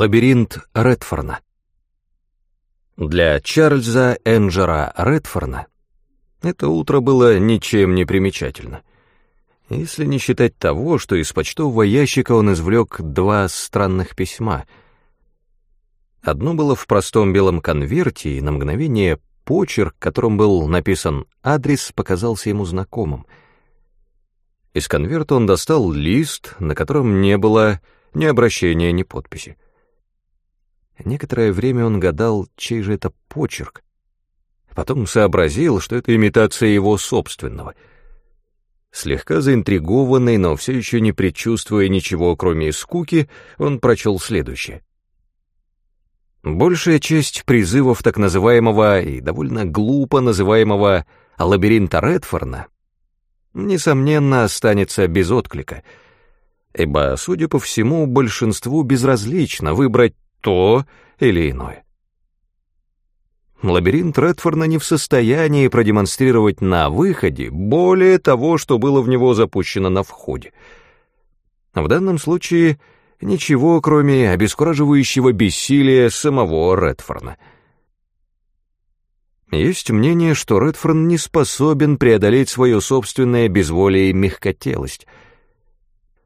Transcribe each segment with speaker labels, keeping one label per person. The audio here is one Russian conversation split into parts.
Speaker 1: Лабиринт Редфорна. Для Чарльза Энджера Редфорна это утро было ничем не примечательно. Если не считать того, что из почтового ящика он извлек два странных письма. Одно было в простом белом конверте, и на мгновение почерк, которым был написан адрес, показался ему знакомым. Из конверта он достал лист, на котором не было ни обращения, ни подписи. Некоторое время он гадал, чей же это почерк. Потом сообразил, что это имитация его собственного. Слегка заинтригованный, но все еще не предчувствуя ничего, кроме скуки, он прочел следующее. Большая часть призывов так называемого и довольно глупо называемого лабиринта Редфорна несомненно останется без отклика, ибо, судя по всему, большинству безразлично выбрать то или иное. Лабиринт Редфорна не в состоянии продемонстрировать на выходе более того, что было в него запущено на входе. В данном случае ничего, кроме обескураживающего бессилия самого Редфорна. Есть мнение, что Редфорн не способен преодолеть свое собственное безволие и мягкотелость —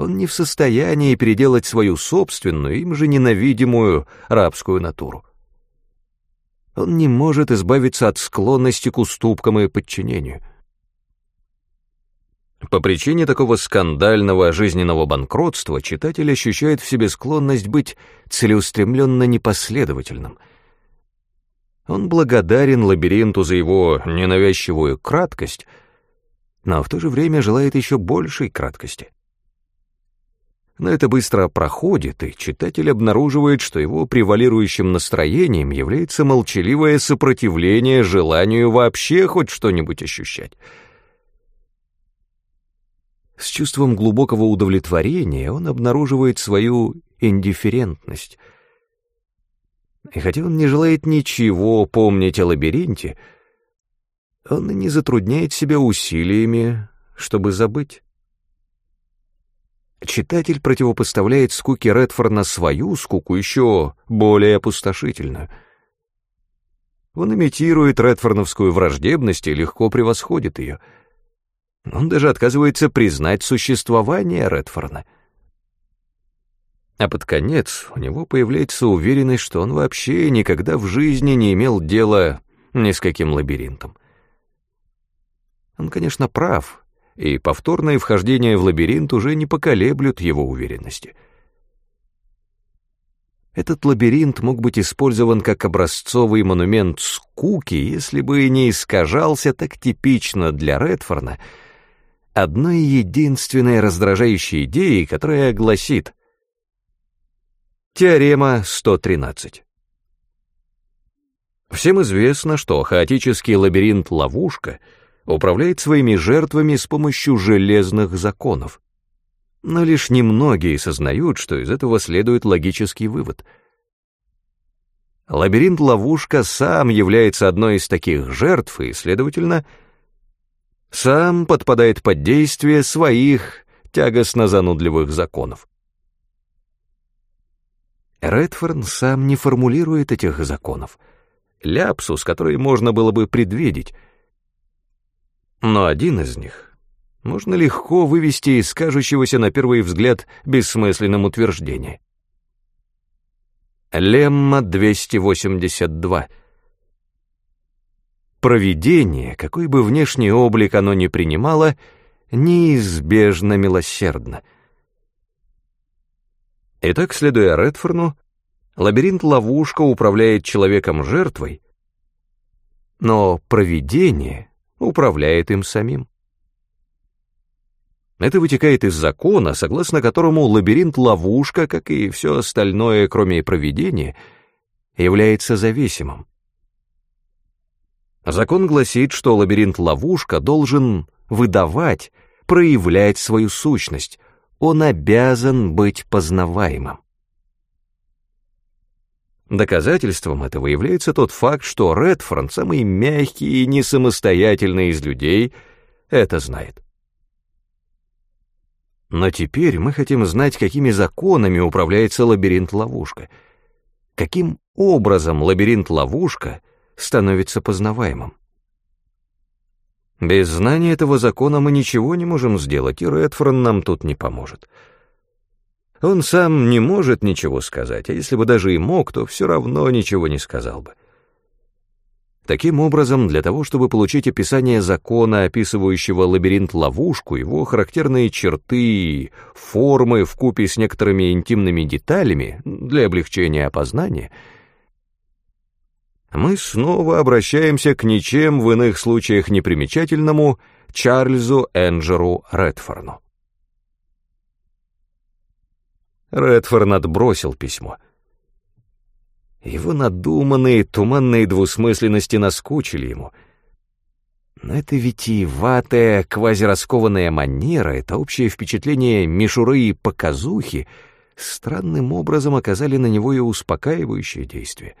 Speaker 1: он не в состоянии переделать свою собственную, им же ненавидимую рабскую натуру. Он не может избавиться от склонности к уступкам и подчинению. По причине такого скандального жизненного банкротства читатель ощущает в себе склонность быть целеустремленно непоследовательным. Он благодарен лабиринту за его ненавязчивую краткость, но в то же время желает еще большей краткости. Но это быстро проходит, и читатель обнаруживает, что его превалирующим настроением является молчаливое сопротивление желанию вообще хоть что-нибудь ощущать. С чувством глубокого удовлетворения он обнаруживает свою индифферентность. И хотя он не желает ничего помнить о лабиринте, он не затрудняет себя усилиями, чтобы забыть. Читатель противопоставляет скуке Редфорна свою скуку, еще более опустошительную. Он имитирует редфорновскую враждебность и легко превосходит ее. Он даже отказывается признать существование Редфорна. А под конец у него появляется уверенность, что он вообще никогда в жизни не имел дела ни с каким лабиринтом. Он, конечно, прав, и повторное вхождение в лабиринт уже не поколеблют его уверенности. Этот лабиринт мог быть использован как образцовый монумент скуки, если бы не искажался так типично для Редфорна одной единственной раздражающей идеей, которая гласит Теорема 113. Всем известно, что хаотический лабиринт-ловушка — управляет своими жертвами с помощью железных законов. Но лишь немногие сознают, что из этого следует логический вывод. Лабиринт-ловушка сам является одной из таких жертв и, следовательно, сам подпадает под действие своих тягостно занудливых законов. Редфорн сам не формулирует этих законов. Ляпсус, который можно было бы предвидеть — но один из них можно легко вывести из кажущегося на первый взгляд бессмысленным утверждения. Лемма 282. Провидение, какой бы внешний облик оно ни принимало, неизбежно милосердно. Итак, следуя Редфорну, лабиринт-ловушка управляет человеком-жертвой, но провидение — управляет им самим. Это вытекает из закона, согласно которому лабиринт-ловушка, как и все остальное, кроме проведения, является зависимым. Закон гласит, что лабиринт-ловушка должен выдавать, проявлять свою сущность, он обязан быть познаваемым. Доказательством этого является тот факт, что Редфорд, самый мягкий и несамостоятельный из людей, это знает. Но теперь мы хотим знать, какими законами управляется лабиринт-ловушка. каким образом лабиринт-ловушка становится познаваемым. Без знания этого закона мы ничего не можем сделать, и Редфорн нам тут не поможет. Он сам не может ничего сказать, а если бы даже и мог, то все равно ничего не сказал бы. Таким образом, для того, чтобы получить описание закона, описывающего лабиринт-ловушку, его характерные черты, формы в купе с некоторыми интимными деталями для облегчения опознания, мы снова обращаемся к ничем в иных случаях непримечательному Чарльзу Энджеру Редфорну. Редфорн отбросил письмо — его надуманные, туманные двусмысленности наскучили ему. Но это витиеватая, квазираскованная манера, это общее впечатление мишуры и показухи странным образом оказали на него и успокаивающее действие.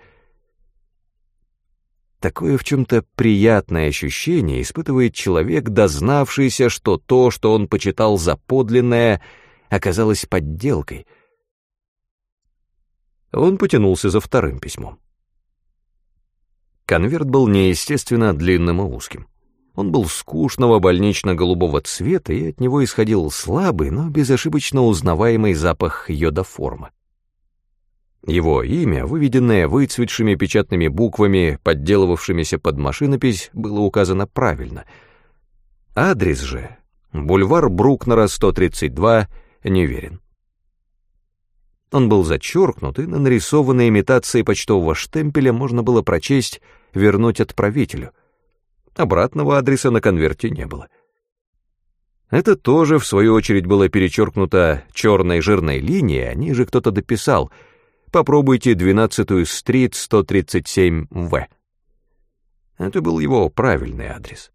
Speaker 1: Такое в чем-то приятное ощущение испытывает человек, дознавшийся, что то, что он почитал за подлинное, оказалось подделкой — он потянулся за вторым письмом. Конверт был неестественно длинным и узким. Он был скучного больнично-голубого цвета, и от него исходил слабый, но безошибочно узнаваемый запах йодоформы. Его имя, выведенное выцветшими печатными буквами, подделывавшимися под машинопись, было указано правильно. Адрес же — бульвар Брукнера, 132, неверен. Он был зачеркнут, и на нарисованной имитации почтового штемпеля можно было прочесть «вернуть отправителю». Обратного адреса на конверте не было. Это тоже, в свою очередь, было перечеркнуто черной жирной линией, а ниже кто-то дописал «Попробуйте 12-ю стрит 137В». Это был его правильный адрес.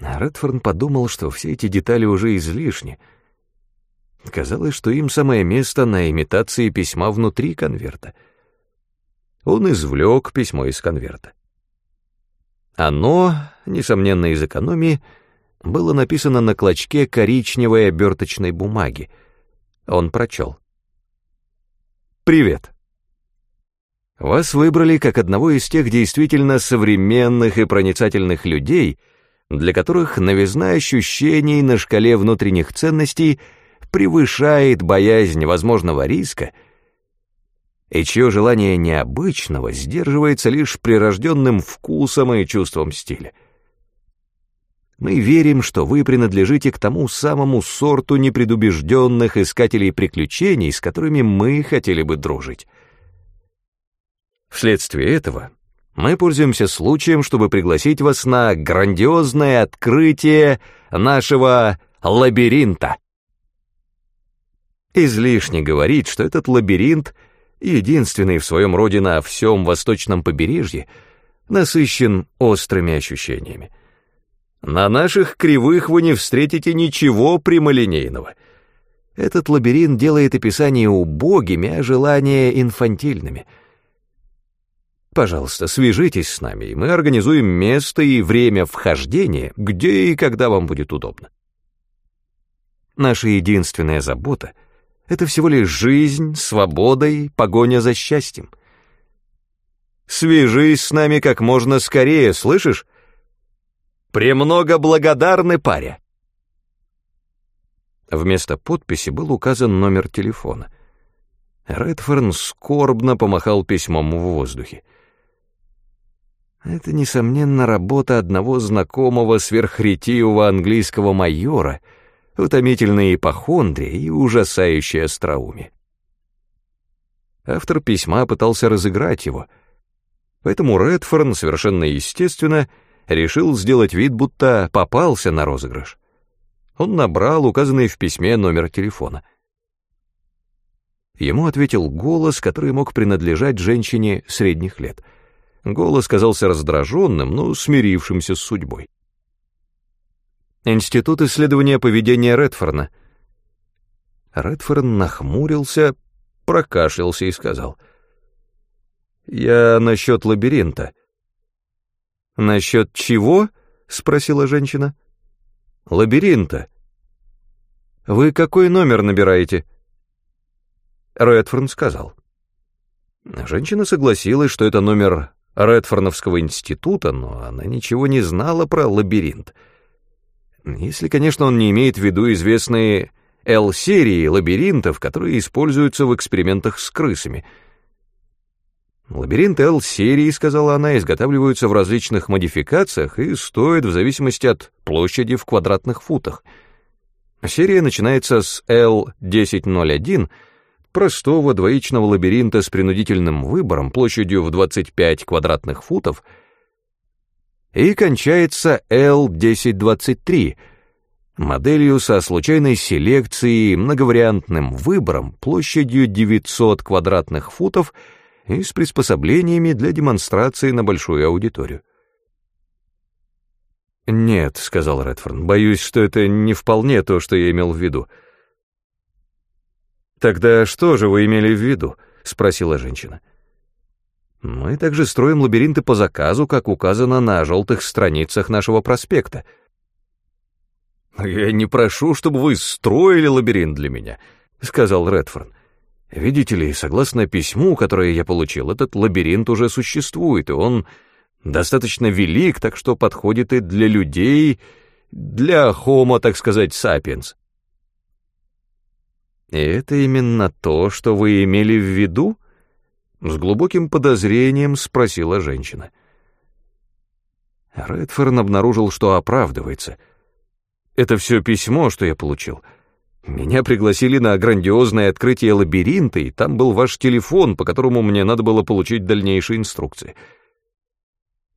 Speaker 1: А Редфорн подумал, что все эти детали уже излишни — Казалось, что им самое место на имитации письма внутри конверта. Он извлек письмо из конверта. Оно, несомненно, из экономии, было написано на клочке коричневой оберточной бумаги. Он прочел. «Привет. Вас выбрали как одного из тех действительно современных и проницательных людей, для которых новизна ощущений на шкале внутренних ценностей — превышает боязнь возможного риска, и чье желание необычного сдерживается лишь прирожденным вкусом и чувством стиля. Мы верим, что вы принадлежите к тому самому сорту непредубежденных искателей приключений, с которыми мы хотели бы дружить. Вследствие этого мы пользуемся случаем, чтобы пригласить вас на грандиозное открытие нашего лабиринта. Излишне говорить, что этот лабиринт, единственный в своем роде на всем восточном побережье, насыщен острыми ощущениями. На наших кривых вы не встретите ничего прямолинейного. Этот лабиринт делает описание убогими, а желания инфантильными. Пожалуйста, свяжитесь с нами, и мы организуем место и время вхождения, где и когда вам будет удобно. Наша единственная забота — это всего лишь жизнь, свобода и погоня за счастьем. Свяжись с нами как можно скорее, слышишь? Премного благодарны паре. Вместо подписи был указан номер телефона. Редфорн скорбно помахал письмом в воздухе. Это, несомненно, работа одного знакомого сверхретивого английского майора — утомительные ипохондрия и ужасающее остроумие. Автор письма пытался разыграть его, поэтому Редфорн совершенно естественно решил сделать вид, будто попался на розыгрыш. Он набрал указанный в письме номер телефона. Ему ответил голос, который мог принадлежать женщине средних лет. Голос казался раздраженным, но смирившимся с судьбой. Институт исследования поведения Редфорна. Редфорн нахмурился, прокашлялся и сказал. «Я насчет лабиринта». «Насчет чего?» — спросила женщина. «Лабиринта». «Вы какой номер набираете?» Редфорн сказал. Женщина согласилась, что это номер Редфорновского института, но она ничего не знала про лабиринт. Если, конечно, он не имеет в виду известные L-серии лабиринтов, которые используются в экспериментах с крысами. Лабиринты L-серии, сказала она, изготавливаются в различных модификациях и стоят в зависимости от площади в квадратных футах. Серия начинается с L1001, простого двоичного лабиринта с принудительным выбором площадью в 25 квадратных футов, и кончается L1023, моделью со случайной селекцией, многовариантным выбором площадью 900 квадратных футов и с приспособлениями для демонстрации на большую аудиторию. «Нет», — сказал Редфорн, — «боюсь, что это не вполне то, что я имел в виду». «Тогда что же вы имели в виду?» — спросила женщина. «Мы также строим лабиринты по заказу, как указано на желтых страницах нашего проспекта». «Я не прошу, чтобы вы строили лабиринт для меня», — сказал Редфорн. «Видите ли, согласно письму, которое я получил, этот лабиринт уже существует, и он достаточно велик, так что подходит и для людей, для Homo, так сказать, sapiens». «И это именно то, что вы имели в виду?» С глубоким подозрением спросила женщина. Редферн обнаружил, что оправдывается. «Это все письмо, что я получил. Меня пригласили на грандиозное открытие лабиринта, и там был ваш телефон, по которому мне надо было получить дальнейшие инструкции».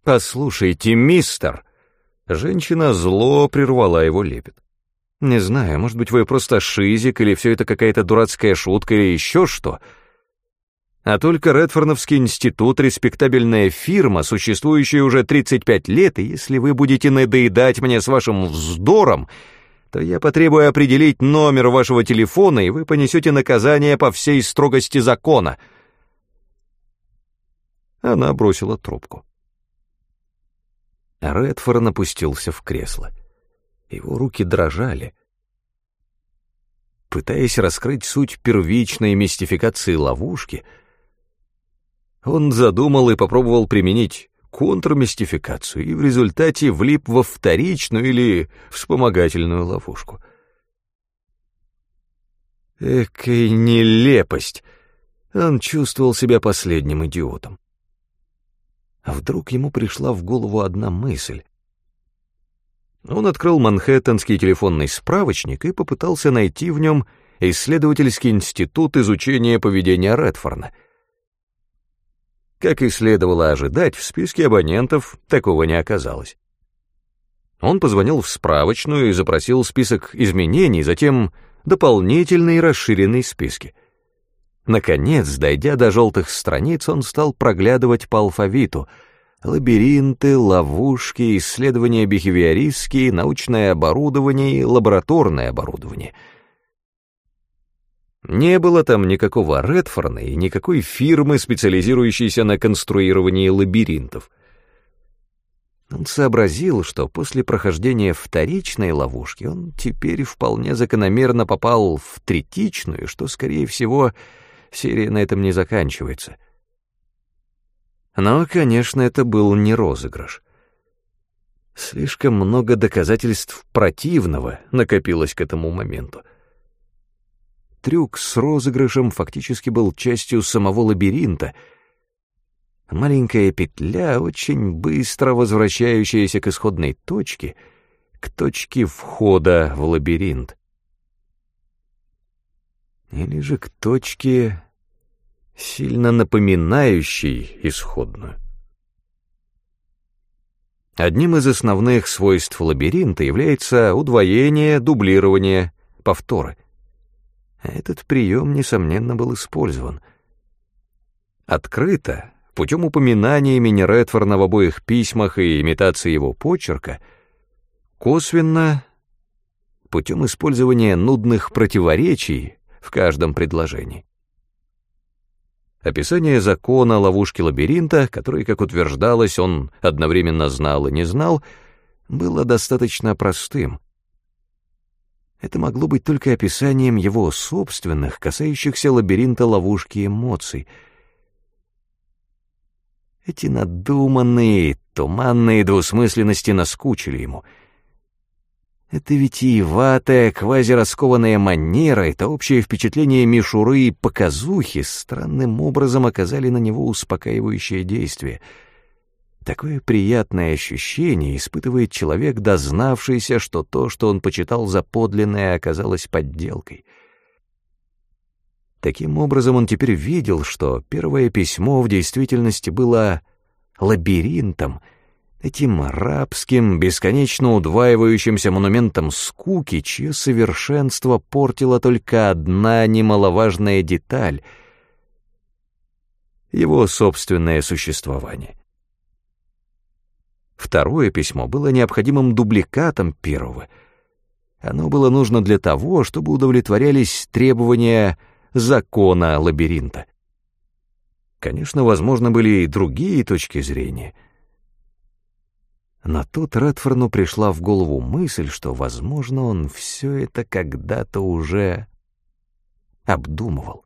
Speaker 1: «Послушайте, мистер!» Женщина зло прервала его лепет. Не знаю, может быть, вы просто шизик, или все это какая-то дурацкая шутка, или еще что. А только Редфорновский институт — респектабельная фирма, существующая уже 35 лет, и если вы будете надоедать мне с вашим вздором, то я потребую определить номер вашего телефона, и вы понесете наказание по всей строгости закона. Она бросила трубку. Редфорн опустился в кресло. — его руки дрожали. Пытаясь раскрыть суть первичной мистификации ловушки, он задумал и попробовал применить контрмистификацию и в результате влип во вторичную или вспомогательную ловушку. Экая нелепость! Он чувствовал себя последним идиотом. А вдруг ему пришла в голову одна мысль. Он открыл Манхэттенский телефонный справочник и попытался найти в нем исследовательский институт изучения поведения Редфорна. Как и следовало ожидать, в списке абонентов такого не оказалось. Он позвонил в справочную и запросил список изменений, затем дополнительные расширенные списки. Наконец, дойдя до желтых страниц, он стал проглядывать по алфавиту — лабиринты, ловушки, исследования бихевиористские, научное оборудование и лабораторное оборудование. Не было там никакого Редфорна и никакой фирмы, специализирующейся на конструировании лабиринтов. Он сообразил, что после прохождения вторичной ловушки он теперь вполне закономерно попал в третичную, что, скорее всего, серия на этом не заканчивается — но, конечно, это был не розыгрыш. Слишком много доказательств противного накопилось к этому моменту. Трюк с розыгрышем фактически был частью самого лабиринта. Маленькая петля, очень быстро возвращающаяся к исходной точке, к точке входа в лабиринт. Или же к точке сильно напоминающий исходную. Одним из основных свойств лабиринта является удвоение, дублирование, повторы. Этот прием, несомненно, был использован. Открыто, путем упоминания имени Редфорна в обоих письмах и имитации его почерка, косвенно, путем использования нудных противоречий в каждом предложении. Описание закона ловушки лабиринта, который, как утверждалось, он одновременно знал и не знал, было достаточно простым. Это могло быть только описанием его собственных, касающихся лабиринта ловушки эмоций. Эти надуманные, туманные двусмысленности наскучили ему. Это витиеватая, квазираскованная манера, это общее впечатление мишуры и показухи странным образом оказали на него успокаивающее действие. Такое приятное ощущение испытывает человек, дознавшийся, что то, что он почитал за подлинное, оказалось подделкой — Таким образом, он теперь видел, что первое письмо в действительности было лабиринтом, этим рабским, бесконечно удваивающимся монументом скуки, чье совершенство портила только одна немаловажная деталь — его собственное существование. Второе письмо было необходимым дубликатом первого. Оно было нужно для того, чтобы удовлетворялись требования закона лабиринта. Конечно, возможно, были и другие точки зрения. Но тут Редфорну пришла в голову мысль, что, возможно, он все это когда-то уже обдумывал.